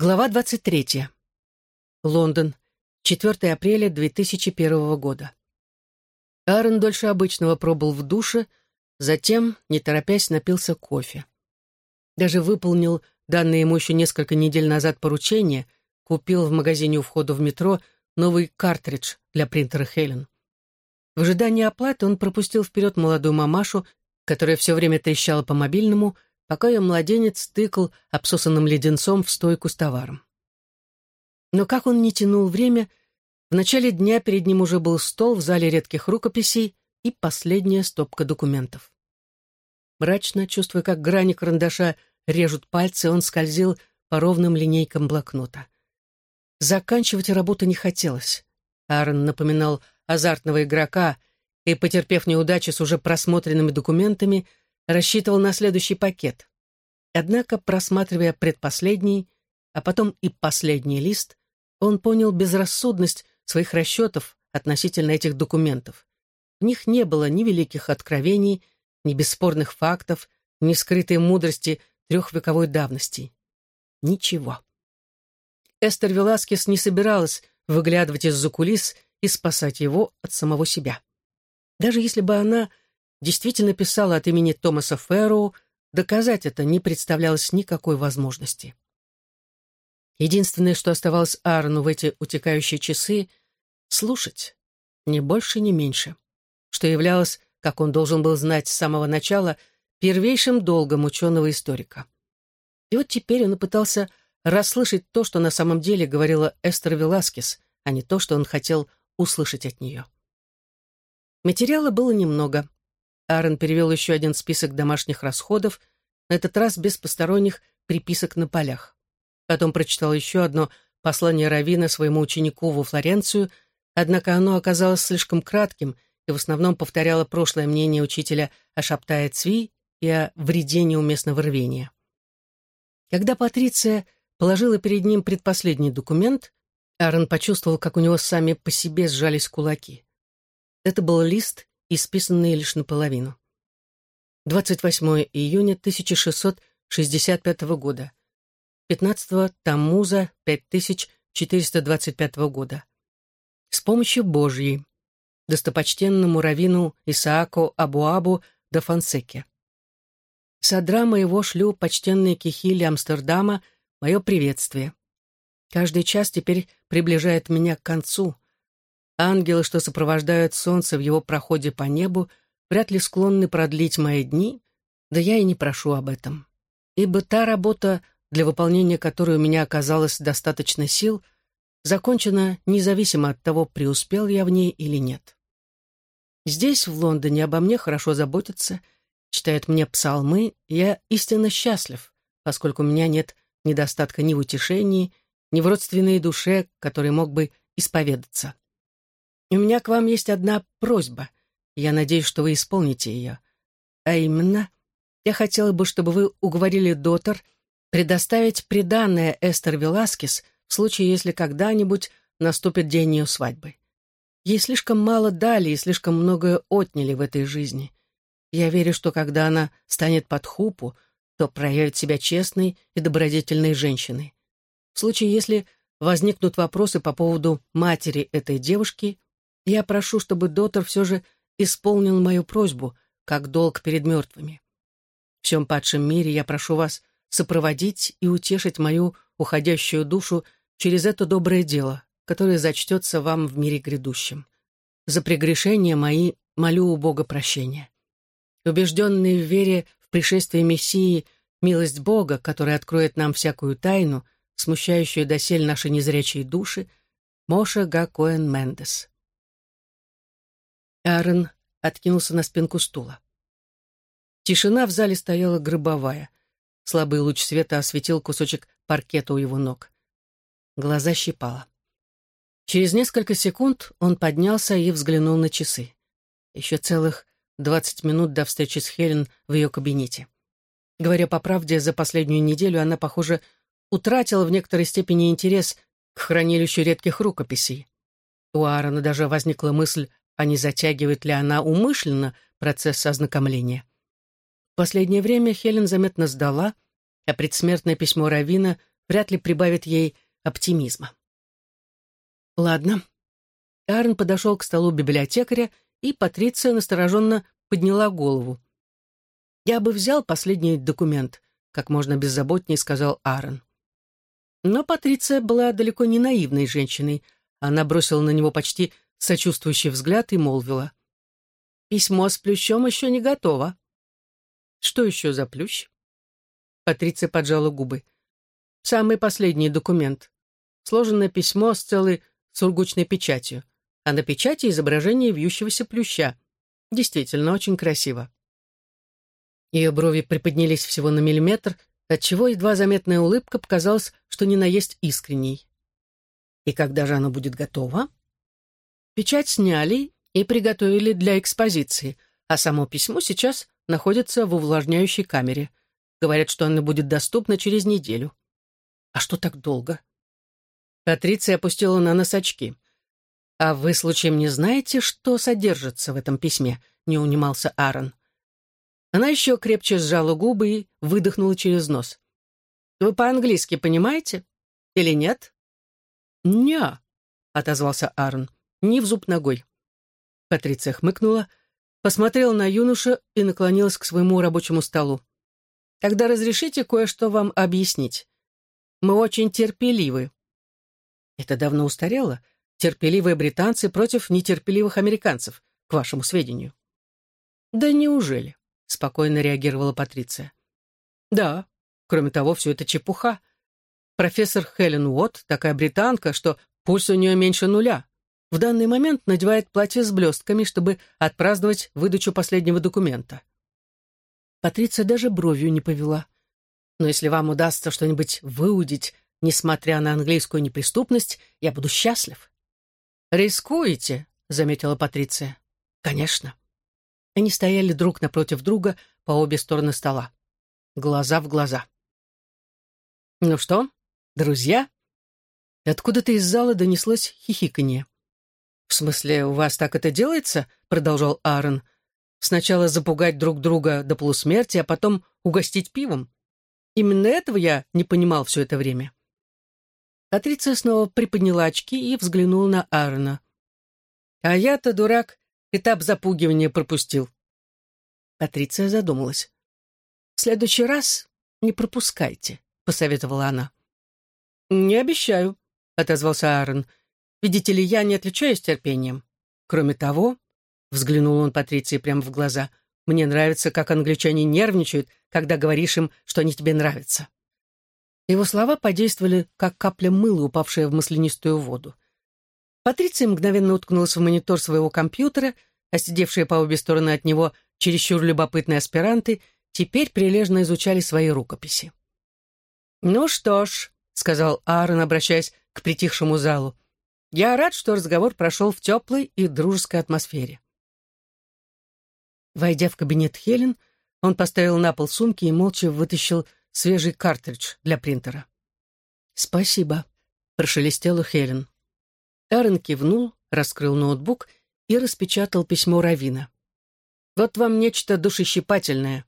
Глава 23. Лондон. 4 апреля 2001 года. Аарон дольше обычного пробыл в душе, затем, не торопясь, напился кофе. Даже выполнил данное ему еще несколько недель назад поручение, купил в магазине у входа в метро новый картридж для принтера Хелен. В ожидании оплаты он пропустил вперед молодую мамашу, которая все время трещала по мобильному, пока ее младенец тыкал обсосанным леденцом в стойку с товаром. Но как он не тянул время, в начале дня перед ним уже был стол в зале редких рукописей и последняя стопка документов. Мрачно, чувствуя, как грани карандаша режут пальцы, он скользил по ровным линейкам блокнота. Заканчивать работу не хотелось. Аарон напоминал азартного игрока и, потерпев неудачи с уже просмотренными документами, рассчитывал на следующий пакет. Однако, просматривая предпоследний, а потом и последний лист, он понял безрассудность своих расчетов относительно этих документов. В них не было ни великих откровений, ни бесспорных фактов, ни скрытой мудрости трехвековой давности. Ничего. Эстер Веласкес не собиралась выглядывать из-за кулис и спасать его от самого себя. Даже если бы она действительно писала от имени Томаса Фэрроу, доказать это не представлялось никакой возможности. Единственное, что оставалось Аарону в эти утекающие часы — слушать, ни больше, ни меньше, что являлось, как он должен был знать с самого начала, первейшим долгом ученого-историка. И вот теперь он пытался расслышать то, что на самом деле говорила Эстер Веласкес, а не то, что он хотел услышать от нее. Материала было немного. Аарон перевел еще один список домашних расходов, на этот раз без посторонних приписок на полях. Потом прочитал еще одно послание Равина своему ученику во Флоренцию, однако оно оказалось слишком кратким и в основном повторяло прошлое мнение учителя о Шаптае Цви и о вреде неуместного рвения. Когда Патриция положила перед ним предпоследний документ, Аарон почувствовал, как у него сами по себе сжались кулаки. Это был лист исписанные лишь наполовину. 28 июня 1665 года. 15 Таммуза 5425 года. С помощью Божьей. Достопочтенному раввину Исааку Абуабу да Фонсеке. Содра моего шлю почтенные кихили Амстердама мое приветствие. Каждый час теперь приближает меня к концу — Ангелы, что сопровождают солнце в его проходе по небу, вряд ли склонны продлить мои дни, да я и не прошу об этом. Ибо та работа, для выполнения которой у меня оказалось достаточно сил, закончена независимо от того, преуспел я в ней или нет. Здесь, в Лондоне, обо мне хорошо заботятся, читают мне псалмы, я истинно счастлив, поскольку у меня нет недостатка ни в утешении, ни в родственной душе, который мог бы исповедаться. У меня к вам есть одна просьба. Я надеюсь, что вы исполните ее. А именно, я хотела бы, чтобы вы уговорили Дотор предоставить приданное Эстер Веласкес в случае, если когда-нибудь наступит день ее свадьбы. Ей слишком мало дали и слишком многое отняли в этой жизни. Я верю, что когда она станет под хупу, то проявит себя честной и добродетельной женщиной. В случае, если возникнут вопросы по поводу матери этой девушки, я прошу, чтобы Дотор все же исполнил мою просьбу, как долг перед мертвыми. В всем падшем мире я прошу вас сопроводить и утешить мою уходящую душу через это доброе дело, которое зачтется вам в мире грядущем. За прегрешения мои молю у Бога прощения. Убежденный в вере в пришествие Мессии, милость Бога, которая откроет нам всякую тайну, смущающую досель наши незрячие души, Моша Гакоэн Мендес. Аарон откинулся на спинку стула. Тишина в зале стояла гробовая. Слабый луч света осветил кусочек паркета у его ног. Глаза щипало. Через несколько секунд он поднялся и взглянул на часы. Еще целых двадцать минут до встречи с Хелен в ее кабинете. Говоря по правде, за последнюю неделю она, похоже, утратила в некоторой степени интерес к хранилищу редких рукописей. У Аарона даже возникла мысль а не затягивает ли она умышленно процесс ознакомления. В последнее время Хелен заметно сдала, а предсмертное письмо Равина вряд ли прибавит ей оптимизма. Ладно. Аарон подошел к столу библиотекаря, и Патриция настороженно подняла голову. «Я бы взял последний документ», — как можно беззаботнее сказал Аарон. Но Патриция была далеко не наивной женщиной. Она бросила на него почти сочувствующий взгляд и молвила. «Письмо с плющом еще не готово». «Что еще за плющ?» Патриция поджала губы. «Самый последний документ. Сложенное письмо с целой сургучной печатью, а на печати изображение вьющегося плюща. Действительно, очень красиво». Ее брови приподнялись всего на миллиметр, отчего едва заметная улыбка показалась, что не наесть искренней. «И когда же оно будет готово?» Печать сняли и приготовили для экспозиции, а само письмо сейчас находится в увлажняющей камере. Говорят, что оно будет доступно через неделю. А что так долго? Патриция опустила на нос очки. «А вы случаем не знаете, что содержится в этом письме?» — не унимался Аарон. Она еще крепче сжала губы и выдохнула через нос. «Вы по-английски понимаете? Или нет?» «Не», — отозвался Аарон, — «не в зуб ногой». Патриция хмыкнула, посмотрела на юноша и наклонилась к своему рабочему столу. «Тогда разрешите кое-что вам объяснить. Мы очень терпеливы». Это давно устарело. Терпеливые британцы против нетерпеливых американцев, к вашему сведению. Да неужели? спокойно реагировала Патриция. Да, кроме того, все это чепуха. Профессор Хелен Уотт такая британка, что пульс у нее меньше нуля. В данный момент надевает платье с блестками, чтобы отпраздновать выдачу последнего документа. Патриция даже бровью не повела. Но если вам удастся что-нибудь выудить, несмотря на английскую неприступность, я буду счастлив. «Рискуете», — заметила Патриция. «Конечно». Они стояли друг напротив друга по обе стороны стола. Глаза в глаза. «Ну что, друзья?» Откуда-то из зала донеслось хихиканье. «В смысле, у вас так это делается?» — продолжал Аарон. «Сначала запугать друг друга до полусмерти, а потом угостить пивом. Именно этого я не понимал все это время». Патриция снова приподняла очки и взглянула на Аарона. «А я-то, дурак, Этап запугивания пропустил. Патриция задумалась. «В следующий раз не пропускайте», — посоветовала она. «Не обещаю», — отозвался Аарон. «Видите ли, я не отличаюсь терпением. Кроме того, — взглянул он Патриции прямо в глаза, — мне нравится, как англичане нервничают, когда говоришь им, что они тебе нравятся». Его слова подействовали, как капля мыла, упавшая в маслянистую воду. Патриция мгновенно уткнулась в монитор своего компьютера, а сидевшие по обе стороны от него чересчур любопытные аспиранты теперь прилежно изучали свои рукописи. «Ну что ж», — сказал Аарон, обращаясь к притихшему залу, «я рад, что разговор прошел в теплой и дружеской атмосфере». Войдя в кабинет Хелен, он поставил на пол сумки и молча вытащил свежий картридж для принтера. «Спасибо», — прошелестела Хелен. Эрен кивнул, раскрыл ноутбук и распечатал письмо Равина. «Вот вам нечто душещипательное».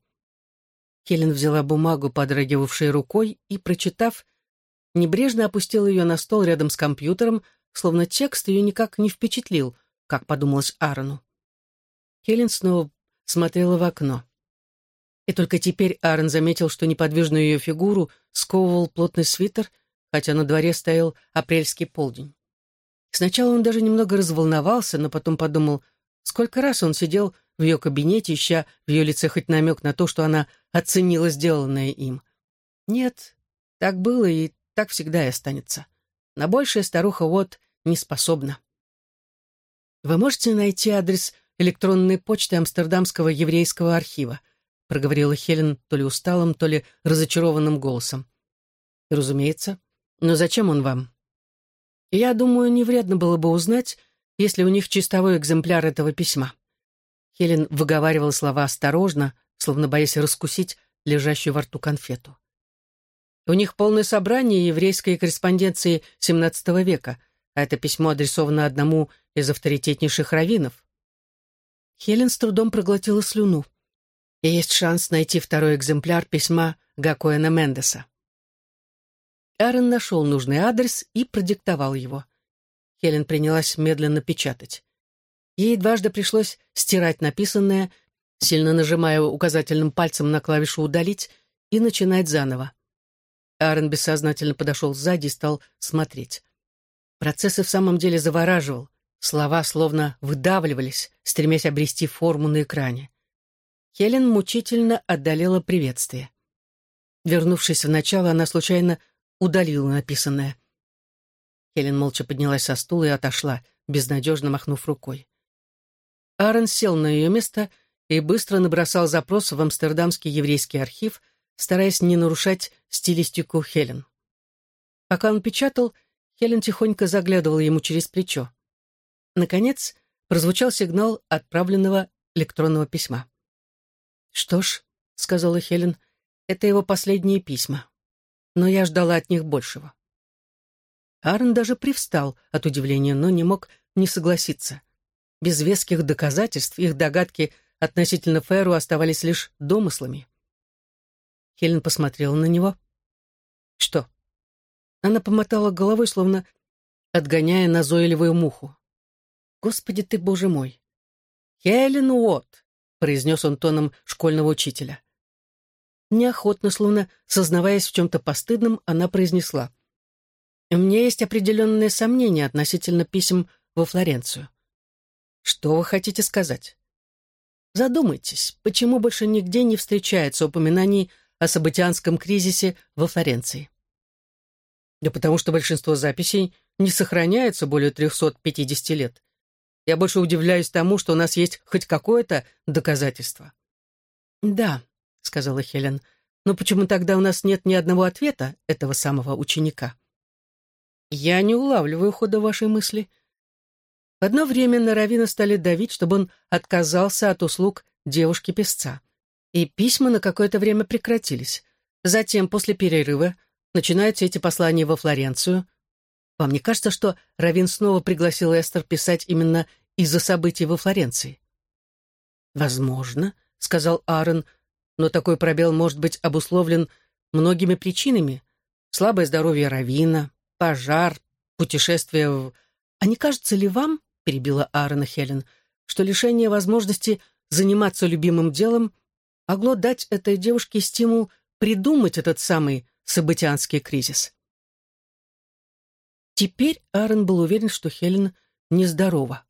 Хелен взяла бумагу, подрагивавшей рукой, и, прочитав, небрежно опустила ее на стол рядом с компьютером, словно текст ее никак не впечатлил, как подумалось Аарону. Хелен снова смотрела в окно. И только теперь Аарон заметил, что неподвижную ее фигуру сковывал плотный свитер, хотя на дворе стоял апрельский полдень. Сначала он даже немного разволновался, но потом подумал, сколько раз он сидел в ее кабинете, ища в ее лице хоть намек на то, что она оценила сделанное им. Нет, так было и так всегда и останется. На большее старуха вот не способна. «Вы можете найти адрес электронной почты Амстердамского еврейского архива», проговорила Хелен то ли усталым, то ли разочарованным голосом. «Разумеется. Но зачем он вам?» Я думаю, не вредно было бы узнать, есть ли у них чистовой экземпляр этого письма. Хелен выговаривала слова осторожно, словно боясь раскусить лежащую во рту конфету. У них полное собрание еврейской корреспонденции XVII века, а это письмо адресовано одному из авторитетнейших раввинов. Хелен с трудом проглотила слюну. И есть шанс найти второй экземпляр письма Гакоэна Мендеса. Аарон нашел нужный адрес и продиктовал его. Хелен принялась медленно печатать. Ей дважды пришлось стирать написанное, сильно нажимая указательным пальцем на клавишу «удалить» и начинать заново. Аарон бессознательно подошел сзади и стал смотреть. Процесс и в самом деле завораживал. Слова словно выдавливались, стремясь обрести форму на экране. Хелен мучительно отдалила приветствие. Вернувшись в начало, она случайно удалила написанное. Хелен молча поднялась со стула и отошла, безнадежно махнув рукой. Аарон сел на ее место и быстро набросал запрос в Амстердамский еврейский архив, стараясь не нарушать стилистику Хелен. Пока он печатал, Хелен тихонько заглядывала ему через плечо. Наконец, прозвучал сигнал отправленного электронного письма. «Что ж», — сказала Хелен, — «это его последние письма. Но я ждала от них большего». Аарон даже привстал от удивления, но не мог не согласиться. Без веских доказательств их догадки относительно Феру оставались лишь домыслами. Хелен посмотрела на него. «Что?» Она помотала головой, словно отгоняя назойливую муху. «Господи ты, боже мой!» «Хелен Уотт!» — произнес он тоном школьного учителя. Неохотно, словно сознаваясь в чем-то постыдном, она произнесла. «У меня есть определенные сомнения относительно писем во Флоренцию». «Что вы хотите сказать?» Задумайтесь, почему больше нигде не встречается упоминаний о событианском кризисе во Флоренции? Да потому что большинство записей не сохраняется более 350 лет. Я больше удивляюсь тому, что у нас есть хоть какое-то доказательство. «Да», — сказала Хелен, — «но почему тогда у нас нет ни одного ответа этого самого ученика?» «Я не улавливаю хода вашей мысли», в одно время на Равина стали давить, чтобы он отказался от услуг девушки-песца. И письма на какое-то время прекратились. Затем, после перерыва, начинаются эти послания во Флоренцию. Вам не кажется, что Равин снова пригласил Эстер писать именно из-за событий во Флоренции? «Возможно», — сказал Аарон, «но такой пробел может быть обусловлен многими причинами. Слабое здоровье Равина, пожар, путешествие в... А не кажется ли вам, — перебила Аарона Хелен, что лишение возможности заниматься любимым делом могло дать этой девушке стимул придумать этот самый событианский кризис. Теперь Аарон был уверен, что Хелен нездорова.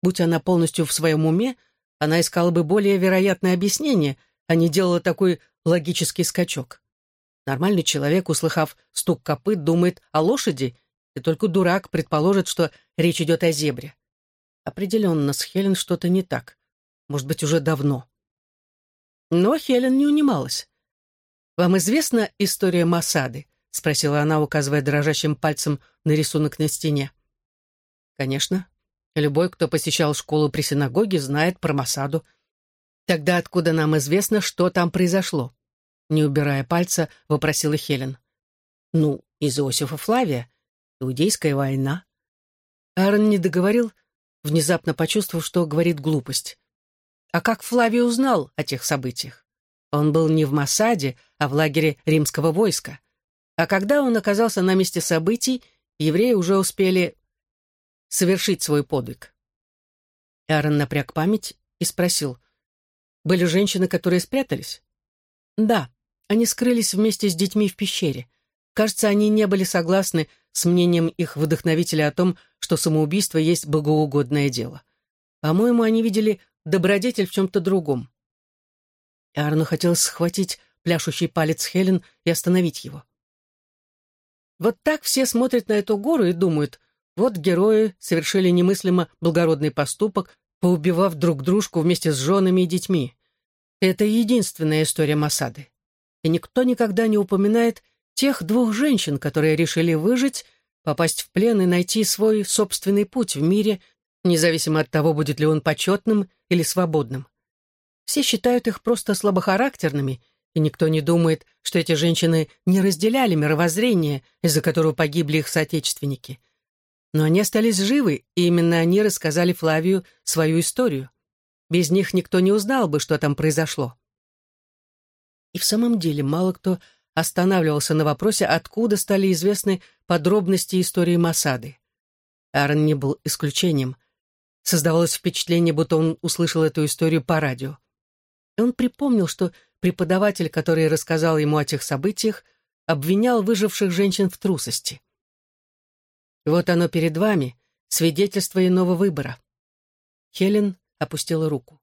Будь она полностью в своем уме, она искала бы более вероятное объяснение, а не делала такой логический скачок. Нормальный человек, услыхав стук копыт, думает о лошади, и только дурак предположит, что речь идет о зебре. Определенно, с Хелен что-то не так. Может быть, уже давно. Но Хелен не унималась. «Вам известна история Масады?» — спросила она, указывая дрожащим пальцем на рисунок на стене. «Конечно. Любой, кто посещал школу при синагоге, знает про Масаду. Тогда откуда нам известно, что там произошло?» Не убирая пальца, вопросила Хелен. «Ну, из Иосифа Флавия. Иудейская война». Аарон не договорил, внезапно почувствовав, что говорит глупость. А как Флавий узнал о тех событиях? Он был не в Масаде, а в лагере римского войска. А когда он оказался на месте событий, евреи уже успели совершить свой подвиг. Аарон напряг память и спросил, «Были женщины, которые спрятались?» «Да, они скрылись вместе с детьми в пещере. Кажется, они не были согласны с мнением их вдохновителя о том, что самоубийство есть богоугодное дело. По-моему, они видели добродетель в чем-то другом. Арну хотелось схватить пляшущий палец Хелен и остановить его. Вот так все смотрят на эту гору и думают, вот герои совершили немыслимо благородный поступок, поубивав друг дружку вместе с женами и детьми. Это единственная история Масады. И никто никогда не упоминает тех двух женщин, которые решили выжить, попасть в плен и найти свой собственный путь в мире, независимо от того, будет ли он почетным или свободным. Все считают их просто слабохарактерными, и никто не думает, что эти женщины не разделяли мировоззрение, из-за которого погибли их соотечественники. Но они остались живы, и именно они рассказали Флавию свою историю. Без них никто не узнал бы, что там произошло. И в самом деле мало кто останавливался на вопросе, откуда стали известны подробности истории Масады. Аарон не был исключением. Создавалось впечатление, будто он услышал эту историю по радио. И он припомнил, что преподаватель, который рассказал ему о тех событиях, обвинял выживших женщин в трусости. «Вот оно перед вами, свидетельство иного выбора». Хелен опустила руку.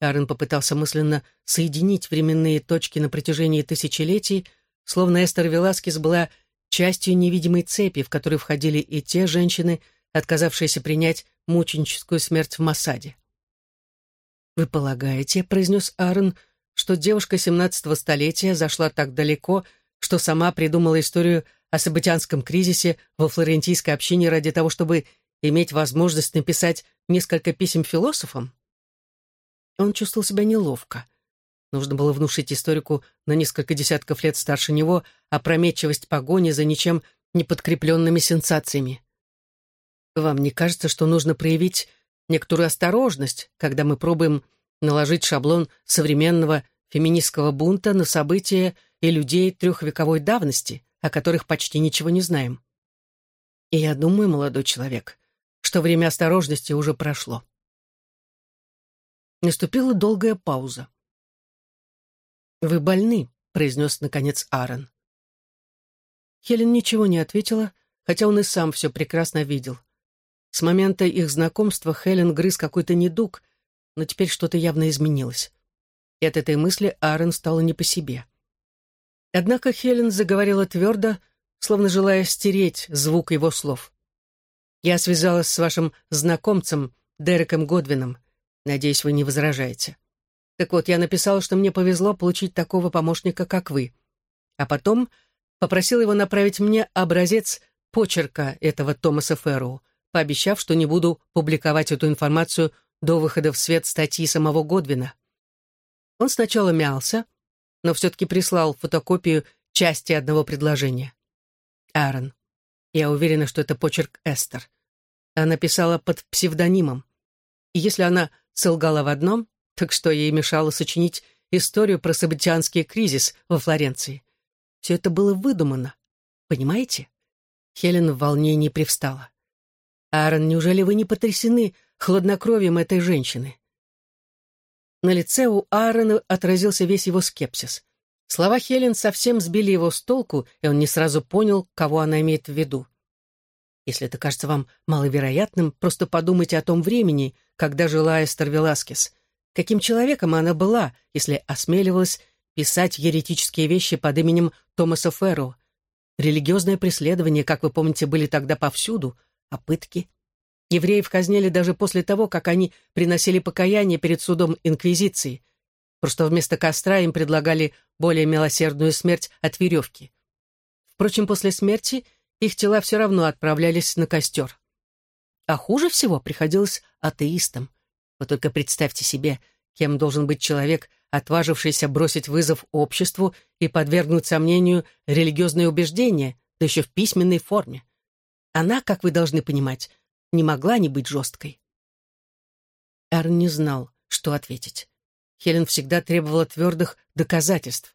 Аарон попытался мысленно соединить временные точки на протяжении тысячелетий, словно Эстер Веласкес была частью невидимой цепи, в которую входили и те женщины, отказавшиеся принять мученическую смерть в Масаде. «Вы полагаете, — произнес Аарон, — что девушка семнадцатого столетия зашла так далеко, что сама придумала историю о событянском кризисе во флорентийской общине ради того, чтобы иметь возможность написать несколько писем философам?» Он чувствовал себя неловко. Нужно было внушить историку на несколько десятков лет старше него опрометчивость погони за ничем не подкрепленными сенсациями. Вам не кажется, что нужно проявить некоторую осторожность, когда мы пробуем наложить шаблон современного феминистского бунта на события и людей трехвековой давности, о которых почти ничего не знаем? И я думаю, молодой человек, что время осторожности уже прошло. Наступила долгая пауза. «Вы больны», — произнес, наконец, Аарон. Хелен ничего не ответила, хотя он и сам все прекрасно видел. С момента их знакомства Хелен грыз какой-то недуг, но теперь что-то явно изменилось. И от этой мысли Аарон стало не по себе. Однако Хелен заговорила твердо, словно желая стереть звук его слов. «Я связалась с вашим знакомцем, Дереком Годвином. Надеюсь, вы не возражаете. Так вот, я написала, что мне повезло получить такого помощника, как вы. А потом попросил его направить мне образец почерка этого Томаса Ферроу, пообещав, что не буду публиковать эту информацию до выхода в свет статьи самого Годвина. Он сначала мялся, но все-таки прислал фотокопию части одного предложения. Аарон. Я уверена, что это почерк Эстер. Она писала под псевдонимом. И если она солгала в одном, так что ей мешало сочинить историю про событианский кризис во Флоренции. Все это было выдумано. Понимаете? Хелен в волнении привстала. «Аарон, неужели вы не потрясены хладнокровием этой женщины?» На лице у Аарона отразился весь его скепсис. Слова Хелен совсем сбили его с толку, и он не сразу понял, кого она имеет в виду. Если это кажется вам маловероятным, просто подумайте о том времени, когда жила Эстер Веласкес. Каким человеком она была, если осмеливалась писать еретические вещи под именем Томаса Ферро? Религиозное преследование, как вы помните, были тогда повсюду, а пытки? Евреев казнили даже после того, как они приносили покаяние перед судом Инквизиции. Просто вместо костра им предлагали более милосердную смерть от веревки. Впрочем, после смерти их тела все равно отправлялись на костер. А хуже всего приходилось атеистам. Вы только представьте себе, кем должен быть человек, отважившийся бросить вызов обществу и подвергнуть сомнению религиозные убеждения, да еще в письменной форме. Она, как вы должны понимать, не могла не быть жесткой. Арн не знал, что ответить. Хелен всегда требовала твердых доказательств.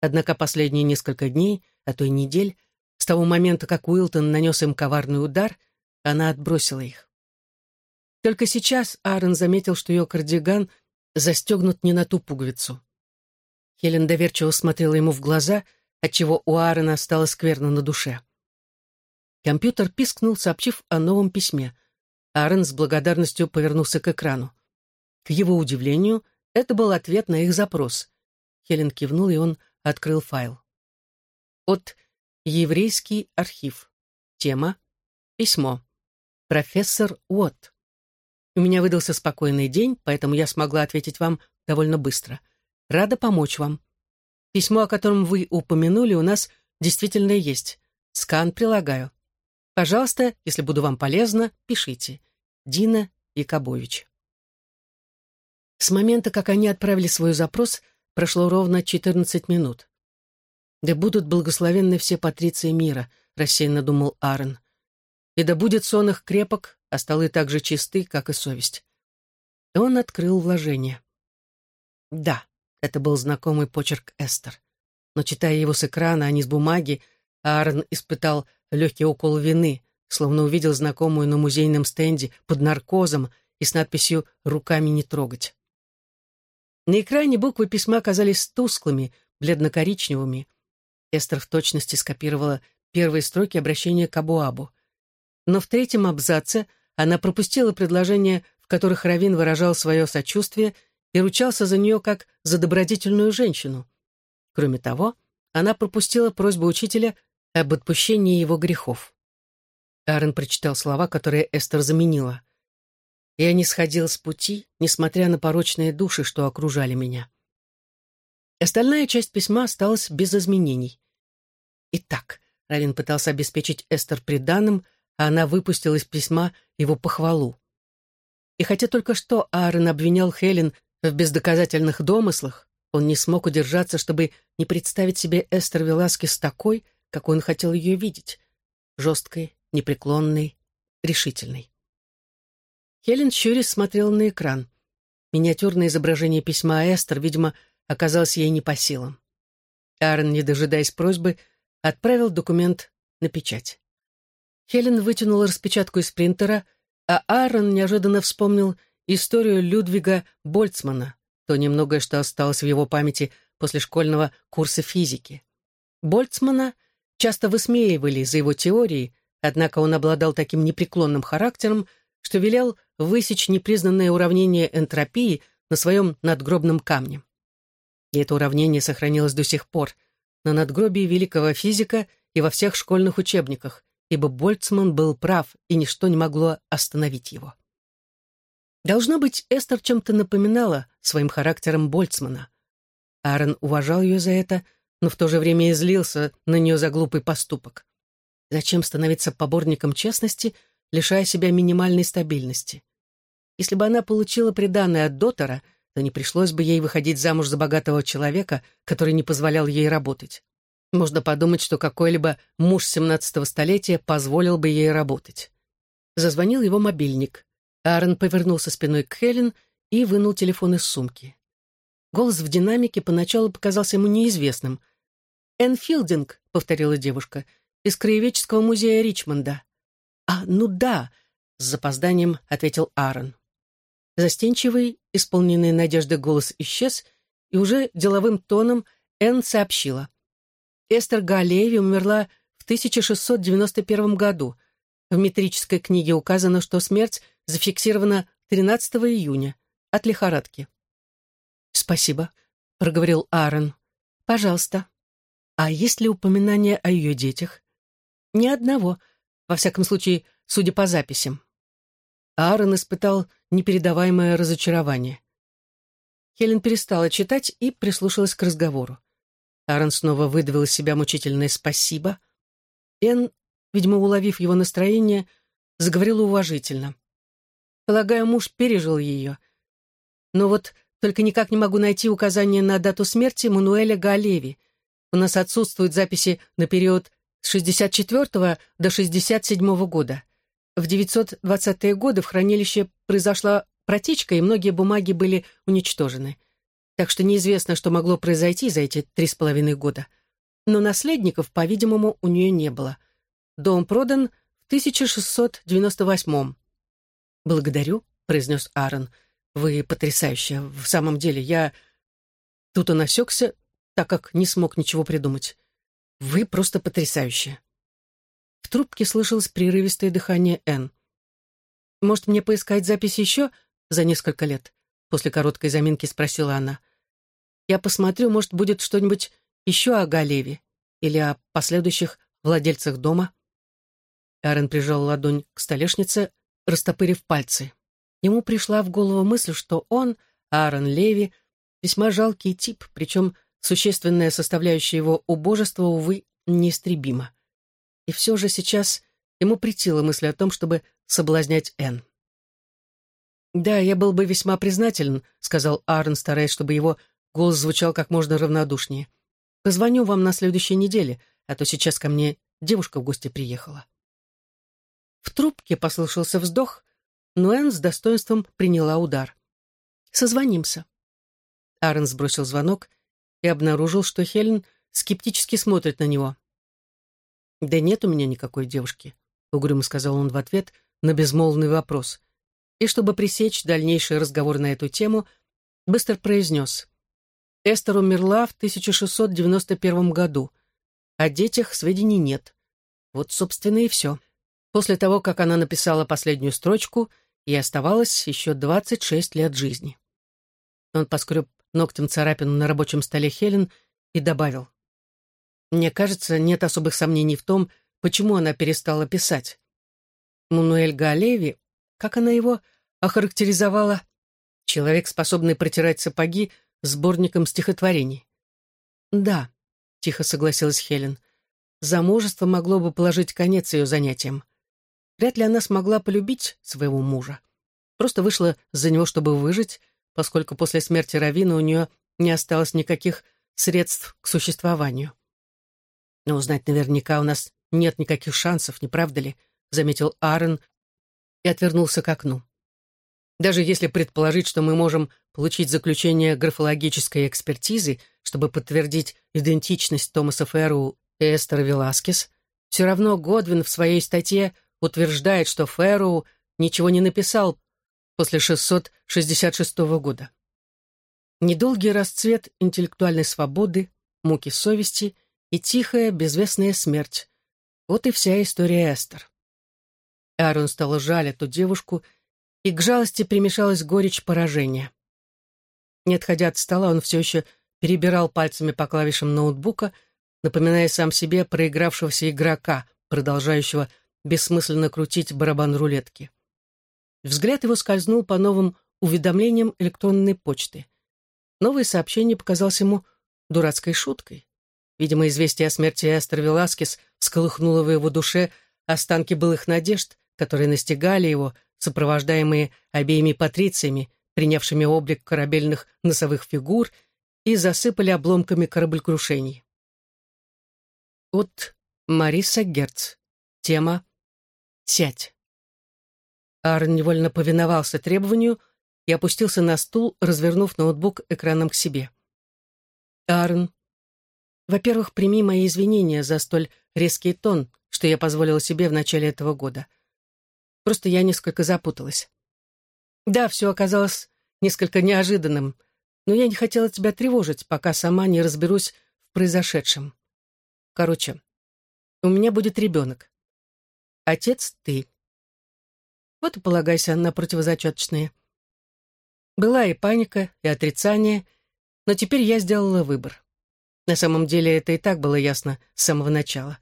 Однако последние несколько дней, а то и недель, с того момента, как Уилтон нанес им коварный удар, она отбросила их. Только сейчас Аарон заметил, что ее кардиган застегнут не на ту пуговицу. Хелен доверчиво смотрела ему в глаза, отчего у Аарона стало скверно на душе. Компьютер пискнул, сообщив о новом письме. Аарон с благодарностью повернулся к экрану. К его удивлению, это был ответ на их запрос. Хелен кивнул, и он открыл файл. От Еврейский архив. Тема «Письмо». Профессор Уотт. У меня выдался спокойный день, поэтому я смогла ответить вам довольно быстро. Рада помочь вам. Письмо, о котором вы упомянули, у нас действительно есть. Скан прилагаю. Пожалуйста, если буду вам полезна, пишите. Дина Якобович. С момента, как они отправили свой запрос, прошло ровно 14 минут. «Да будут благословенны все патриции мира», — рассеянно думал Аарон. «И да будет сон их крепок, а столы так же чисты, как и совесть». И он открыл вложение. Да, это был знакомый почерк Эстер. но, читая его с экрана, а не с бумаги, Аарон испытал легкий укол вины, словно увидел знакомую на музейном стенде под наркозом и с надписью «Руками не трогать». На экране буквы письма казались тусклыми, бледно-коричневыми. Эстер в точности скопировала первые строки обращения к Абуабу. Но в третьем абзаце она пропустила предложения, в которых Равин выражал свое сочувствие и ручался за нее как за добродетельную женщину. Кроме того, она пропустила просьбу учителя об отпущении его грехов. Аарон прочитал слова, которые Эстер заменила. Я не сходил с пути, несмотря на порочные души, что окружали меня. Остальная часть письма осталась без изменений. Итак, Равин пытался обеспечить Эстер приданым, а она выпустила из письма его похвалу. И хотя только что Аарон обвинял Хелен в бездоказательных домыслах, он не смог удержаться, чтобы не представить себе Эстер Веласкес такой, какой он хотел ее видеть, жесткой, непреклонной, решительной. Хелен щурясь смотрела на экран. Миниатюрное изображение письма Эстер, видимо, оказалось ей не по силам. Аарон, не дожидаясь просьбы, отправил документ на печать. Хелен вытянула распечатку из принтера, а Аарон неожиданно вспомнил историю Людвига Больцмана, то немногое, что осталось в его памяти после школьного курса физики. Больцмана часто высмеивали за его теории, однако он обладал таким непреклонным характером, что велел высечь непризнанное уравнение энтропии на своем надгробном камне. И это уравнение сохранилось до сих пор на надгробии великого физика и во всех школьных учебниках, ибо Больцман был прав, и ничто не могло остановить его. Должно быть, Эстер чем-то напоминала своим характером Больцмана. Аарон уважал ее за это, но в то же время и злился на нее за глупый поступок. Зачем становиться поборником честности, лишая себя минимальной стабильности? Если бы она получила приданное от Дотора, то не пришлось бы ей выходить замуж за богатого человека, который не позволял ей работать. Можно подумать, что какой-либо муж 17-го столетия позволил бы ей работать. Зазвонил его мобильник. Аарон повернулся спиной к Хелен и вынул телефон из сумки. Голос в динамике поначалу показался ему неизвестным. «Энфилдинг», — повторила девушка, — «из краеведческого музея Ричмонда». «А, ну да», — с запозданием ответил Аарон. Застенчивый, исполненный надежды голос исчез, и уже деловым тоном Энн сообщила. Эстер Галееви умерла в 1691 году. В метрической книге указано, что смерть зафиксирована 13 июня от лихорадки. «Спасибо», — проговорил Аарон. «Пожалуйста. А есть ли упоминание о ее детях?» «Ни одного, во всяком случае, судя по записям». Аарон испытал непередаваемое разочарование. Хелен перестала читать и прислушалась к разговору. Аарон снова выдавил из себя мучительное «спасибо». Энн, видимо, уловив его настроение, заговорила уважительно. Полагаю, муж пережил ее. Но вот только никак не могу найти указание на дату смерти Мануэля Галеви. У нас отсутствуют записи на период с 64 до 67 года. В 920-е годы в хранилище произошла протечка, и многие бумаги были уничтожены. Так что неизвестно, что могло произойти за эти три с половиной года. Но наследников, по-видимому, у нее не было. Дом продан в 1698 «Благодарю», — произнес Аарон. «Вы потрясающая. В самом деле, я...» Тут он осекся, так как не смог ничего придумать. «Вы просто потрясающая». В трубке слышалось прерывистое дыхание Н. «Может, мне поискать запись еще за несколько лет?» После короткой заминки спросила она. «Я посмотрю, может, будет что-нибудь еще о Галеве или о последующих владельцах дома?» Аарон прижал ладонь к столешнице, растопырив пальцы. Ему пришла в голову мысль, что он, Аарон Леви, весьма жалкий тип, причем существенная составляющая его убожества, увы, неистребима. И все же сейчас ему притила мысль о том, чтобы соблазнять Энн. «Да, я был бы весьма признателен», — сказал Аарон, стараясь, чтобы его голос звучал как можно равнодушнее. «Позвоню вам на следующей неделе, а то сейчас ко мне девушка в гости приехала». В трубке послышался вздох, но Энн с достоинством приняла удар. «Созвонимся». Аарон сбросил звонок и обнаружил, что Хелен скептически смотрит на него. «Да нет у меня никакой девушки», — угрюмо сказал он в ответ на безмолвный вопрос. И чтобы пресечь дальнейший разговор на эту тему, быстро произнес. Эстер умерла в 1691 году. О детях сведений нет. Вот, собственно, и все. После того, как она написала последнюю строчку, ей оставалось еще 26 лет жизни. Он поскреб ногтем царапину на рабочем столе Хелен и добавил. «Мне кажется, нет особых сомнений в том, почему она перестала писать. Мануэль Галеви, как она его охарактеризовала, человек, способный протирать сапоги сборником стихотворений. «Да», — тихо согласилась Хелен, — «замужество могло бы положить конец ее занятиям. Вряд ли она смогла полюбить своего мужа. Просто вышла за него, чтобы выжить, поскольку после смерти Равина у нее не осталось никаких средств к существованию. Но узнать наверняка у нас нет никаких шансов, не правда ли? Заметил Аарон и отвернулся к окну. Даже если предположить, что мы можем получить заключение графологической экспертизы, чтобы подтвердить идентичность Томаса Ферру и Эстера Веласкес, все равно Годвин в своей статье утверждает, что Ферру ничего не написал после 666 года. Недолгий расцвет интеллектуальной свободы, муки совести и тихая, безвестная смерть. Вот и вся история Эстер. Аарон стало жаль эту девушку, и к жалости примешалась горечь поражения. Не отходя от стола, он все еще перебирал пальцами по клавишам ноутбука, напоминая сам себе проигравшегося игрока, продолжающего бессмысленно крутить барабан рулетки. Взгляд его скользнул по новым уведомлениям электронной почты. Новое сообщение показалось ему дурацкой шуткой. Видимо, известие о смерти Эстер Веласкес всколыхнуло в его душе останки былых надежд, которые настигали его, сопровождаемые обеими патрициями, принявшими облик корабельных носовых фигур, и засыпали обломками кораблекрушений. От Мариса Герц. Тема «Сядь». Аарон невольно повиновался требованию и опустился на стул, развернув ноутбук экраном к себе. «Аарон, во-первых, прими мои извинения за столь резкий тон, что я позволила себе в начале этого года. Просто я несколько запуталась. Да, все оказалось несколько неожиданным, но я не хотела тебя тревожить, пока сама не разберусь в произошедшем. Короче, у меня будет ребенок. Отец ты. Вот и полагайся на противозачаточные. Была и паника, и отрицание, но теперь я сделала выбор. На самом деле это и так было ясно с самого начала.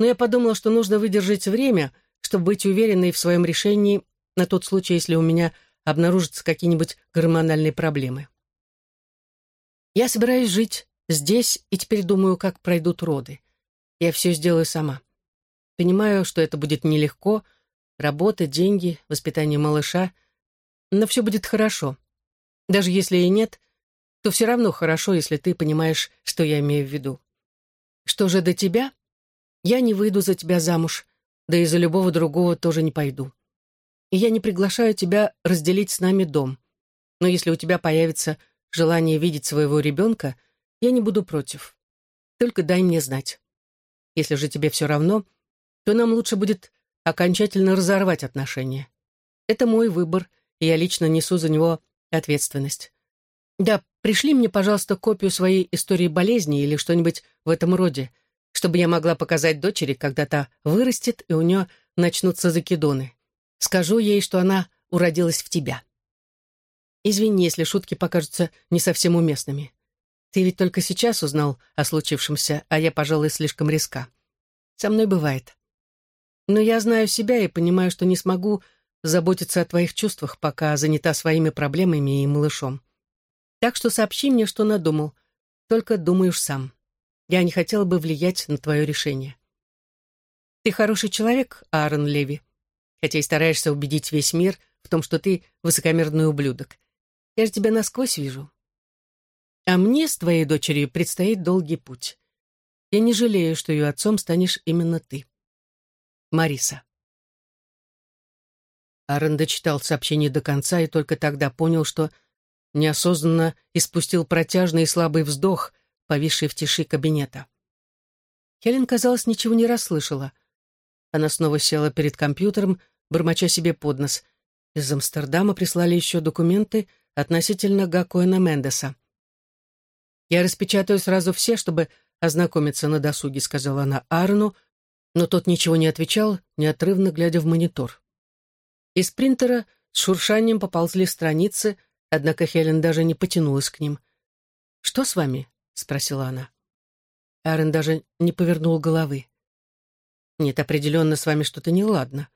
Но я подумала, что нужно выдержать время, чтобы быть уверенной в своем решении на тот случай, если у меня обнаружатся какие-нибудь гормональные проблемы. Я собираюсь жить здесь и теперь думаю, как пройдут роды. Я все сделаю сама. Понимаю, что это будет нелегко — Работа, деньги, воспитание малыша. Но все будет хорошо. Даже если и нет, то все равно хорошо, если ты понимаешь, что я имею в виду. Что же до тебя? Я не выйду за тебя замуж, да и за любого другого тоже не пойду. И я не приглашаю тебя разделить с нами дом. Но если у тебя появится желание видеть своего ребенка, я не буду против. Только дай мне знать. Если же тебе все равно, то нам лучше будет окончательно разорвать отношения. Это мой выбор, и я лично несу за него ответственность. Да, пришли мне, пожалуйста, копию своей истории болезни или что-нибудь в этом роде, чтобы я могла показать дочери, когда та вырастет, и у нее начнутся закидоны. Скажу ей, что она уродилась в тебя. Извини, если шутки покажутся не совсем уместными. Ты ведь только сейчас узнал о случившемся, а я, пожалуй, слишком риска. Со мной бывает. Но я знаю себя и понимаю, что не смогу заботиться о твоих чувствах, пока занята своими проблемами и малышом. Так что сообщи мне, что надумал. Только думаешь сам. Я не хотела бы влиять на твое решение. Ты хороший человек, Аарон Леви, хотя и стараешься убедить весь мир в том, что ты высокомерный ублюдок. Я же тебя насквозь вижу. А мне с твоей дочерью предстоит долгий путь. Я не жалею, что ее отцом станешь именно ты. Мариса. Аарон дочитал сообщение до конца и только тогда понял, что неосознанно испустил протяжный и слабый вздох, повисшей в тиши кабинета. Хелен, казалось, ничего не расслышала. Она снова села перед компьютером, бормоча себе под нос. Из Амстердама прислали еще документы относительно Гакоэна Мендеса. «Я распечатаю сразу все, чтобы ознакомиться на досуге», — сказала она Арну, но тот ничего не отвечал, неотрывно глядя в монитор. Из принтера с шуршанием поползли страницы, однако Хелен даже не потянулась к ним. «Что с вами?» — спросила она. Аарон даже не повернул головы. «Нет, определенно с вами что-то неладно».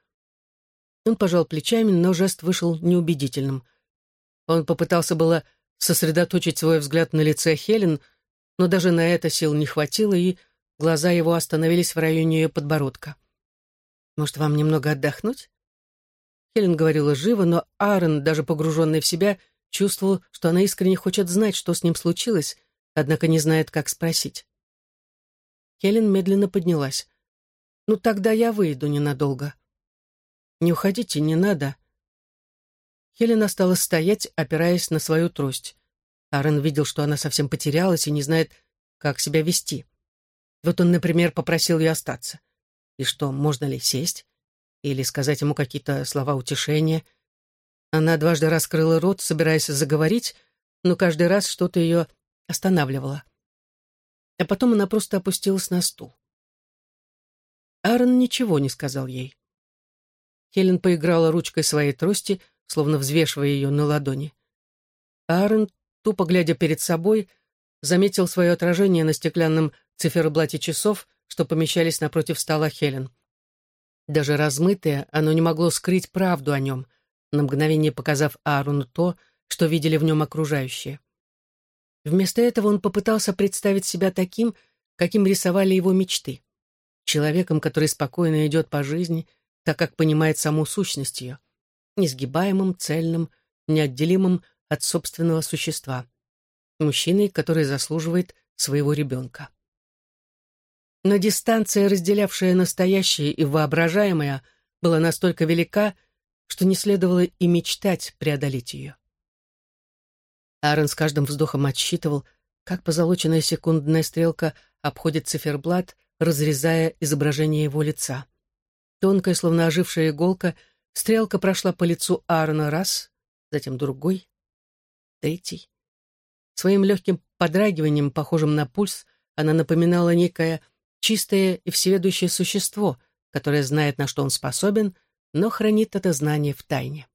Он пожал плечами, но жест вышел неубедительным. Он попытался было сосредоточить свой взгляд на лице Хелен, но даже на это сил не хватило, и глаза его остановились в районе ее подбородка. «Может, вам немного отдохнуть?» Хелен говорила живо, но Аарон, даже погруженный в себя, чувствовал, что она искренне хочет знать, что с ним случилось, однако не знает, как спросить. Хелен медленно поднялась. «Ну, тогда я выйду ненадолго». «Не уходите, не надо». Хелен осталась стоять, опираясь на свою трость. Аарон видел, что она совсем потерялась и не знает, как себя вести. Вот он, например, попросил ее остаться. И что, можно ли сесть? Или сказать ему какие-то слова утешения? Она дважды раскрыла рот, собираясь заговорить, но каждый раз что-то ее останавливало а потом она просто опустилась на стул. Аарон ничего не сказал ей. Хелен поиграла ручкой своей трости, словно взвешивая ее на ладони. Аарон, тупо глядя перед собой, заметил свое отражение на стеклянном циферблате часов, что помещались напротив стола Хелен. Даже размытое, оно не могло скрыть правду о нем, на мгновение показав Аарону то, что видели в нем окружающие. Вместо этого он попытался представить себя таким, каким рисовали его мечты. Человеком, который спокойно идет по жизни, так как понимает саму сущность ее. Несгибаемым, цельным, неотделимым от собственного существа. Мужчиной, который заслуживает своего ребенка. Но дистанция, разделявшая настоящее и воображаемое, была настолько велика, что не следовало и мечтать преодолеть ее. Аарон с каждым вздохом отсчитывал, как позолоченная секундная стрелка обходит циферблат, разрезая изображение его лица. Тонкая, словно ожившая иголка, стрелка прошла по лицу Аарона раз, затем другой, третий. Своим легким подрагиванием, похожим на пульс, она напоминала некое чистое и всеведущее существо, которое знает, на что он способен, но хранит это знание в тайне.